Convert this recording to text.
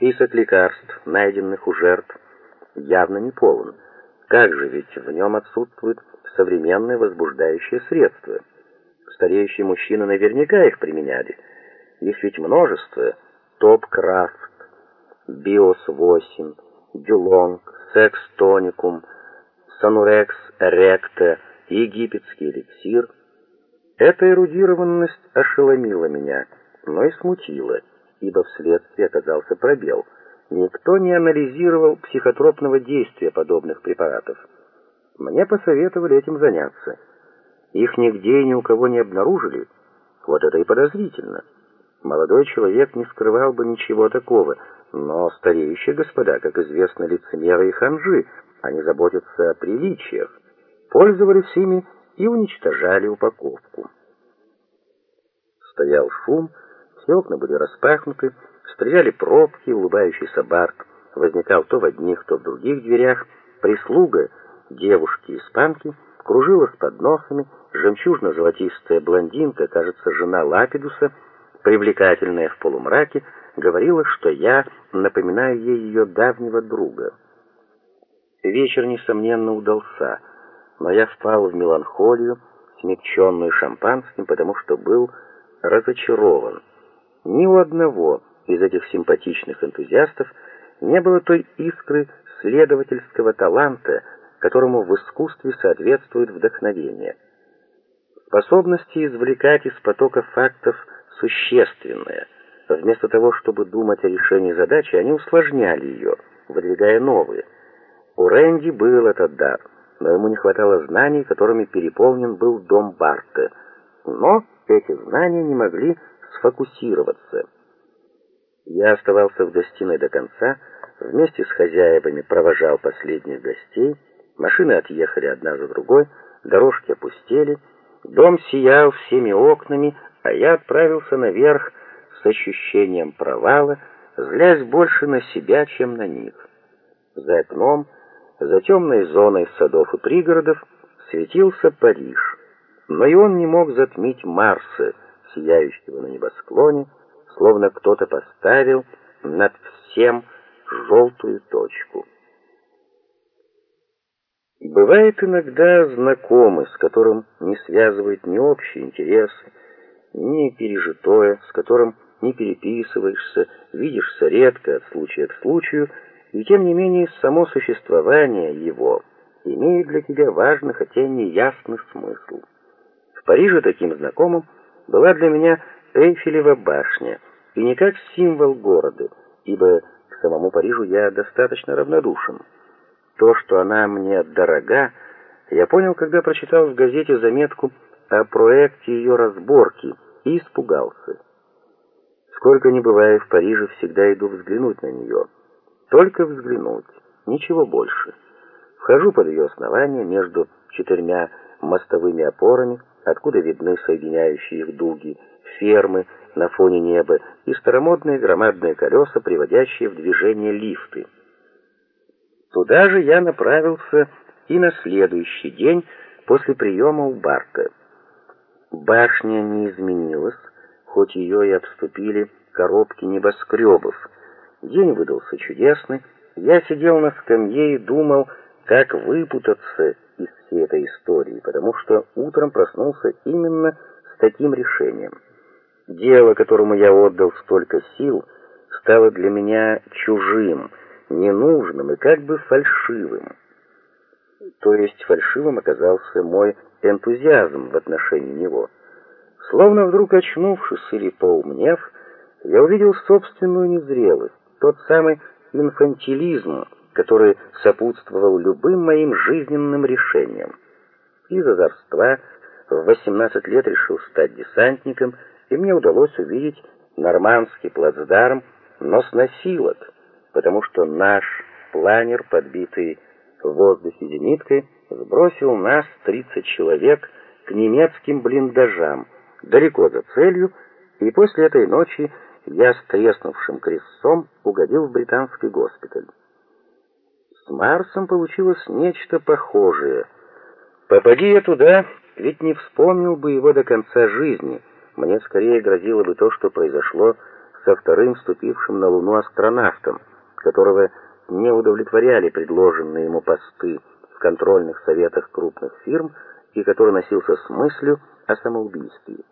Список лекарств, найденных у жертв, явно не полон. Как же, ведь в нем отсутствуют современные возбуждающие средства. Стареющие мужчины наверняка их применяли. Их ведь множество. Топ-крафт, Биос-8, Дюлонг, Секс-тоникум, Санурекс, Ректе, египетский эликсир. Эта эрудированность ошеломила меня, но и смутила, ибо вследствие оказался пробел. Никто не анализировал психотропного действия подобных препаратов. Мне посоветовали этим заняться. Их нигде и ни у кого не обнаружили. Вот это и подозрительно. Молодой человек не скрывал бы ничего такого, но стареющие господа, как известно, лицемеры и ханжи, они заботятся о приличиях, пользовались ими и уничтожали упаковку. Стоял шум, все окна были распахнуты, стреляли пробки, улыбающийся Барт возникал то в одних, то в других дверях, прислуга, девушки-испанки, кружила с подносами, жемчужно-золотистая блондинка, кажется, жена Лапидуса, привлекательная в полумраке, говорила, что я напоминаю ей ее давнего друга. Вечер, несомненно, удался, но я впал в меланхолию, смягченную шампанским, потому что был разочарован. Ни у одного из этих симпатичных энтузиастов не было той искры следовательского таланта, которому в искусстве соответствует вдохновение. Способности извлекать из потока фактов существенное. Вместо того, чтобы думать о решении задачи, они усложняли ее, выдвигая новые. У Рэнди был этот дар, но ему не хватало знаний, которыми переполнен был дом Барта. Но эти знания не могли сфокусироваться. Я оставался в гостиной до конца, вместе с хозяевами провожал последних гостей, Машины отъехали одна за другой, дорожки опустели, дом сиял всеми окнами, а я отправился наверх с ощущением провала, злясь больше на себя, чем на них. За окном, за темной зоной садов и пригородов, светился Париж, но и он не мог затмить Марса, сияющего на небосклоне, словно кто-то поставил над всем желтую точку. Бывает иногда знакомый, с которым не связывает ни общие интересы, ни пережитое, с которым не переписываешься, видишься редко от случая к случаю, и тем не менее само существование его имеет для тебя важный, хотя и неясный смысл. В Париже таким знакомым была для меня Эйфелева башня, и не как символ города, ибо к самому Парижу я достаточно равнодушен. То, что она мне дорога, я понял, когда прочитал в газете заметку о проекте ее разборки и испугался. Сколько ни бывая в Париже, всегда иду взглянуть на нее. Только взглянуть, ничего больше. Вхожу под ее основание между четырьмя мостовыми опорами, откуда видны соединяющие их дуги, фермы на фоне неба и старомодные громадные колеса, приводящие в движение лифты. Туда же я направился и на следующий день после приема у Барка. Башня не изменилась, хоть ее и обступили коробки небоскребов. День выдался чудесный. Я сидел на скамье и думал, как выпутаться из всей этой истории, потому что утром проснулся именно с таким решением. Дело, которому я отдал столько сил, стало для меня чужим, ненужным и как бы фальшивым. То есть фальшивым оказался мой энтузиазм в отношении него. Словно вдруг очнувшись или поумнев, я увидел собственную незрелость, тот самый инфантилизм, который сопутствовал любым моим жизненным решениям. Из озорства в 18 лет решил стать десантником, и мне удалось увидеть нормандский плацдарм, но с носилок — потому что наш планер, подбитый в воздухе зениткой, сбросил нас 30 человек к немецким блиндажам, далеко за целью, и после этой ночи я с треснувшим крестцом угодил в британский госпиталь. С Марсом получилось нечто похожее. Попади я туда, ведь не вспомнил бы его до конца жизни. Мне скорее грозило бы то, что произошло со вторым ступившим на Луну астронавтом, которого не удовлетворяли предложенные ему посты в контрольных советах крупных фирм и который носился с мыслью о самоубийстве.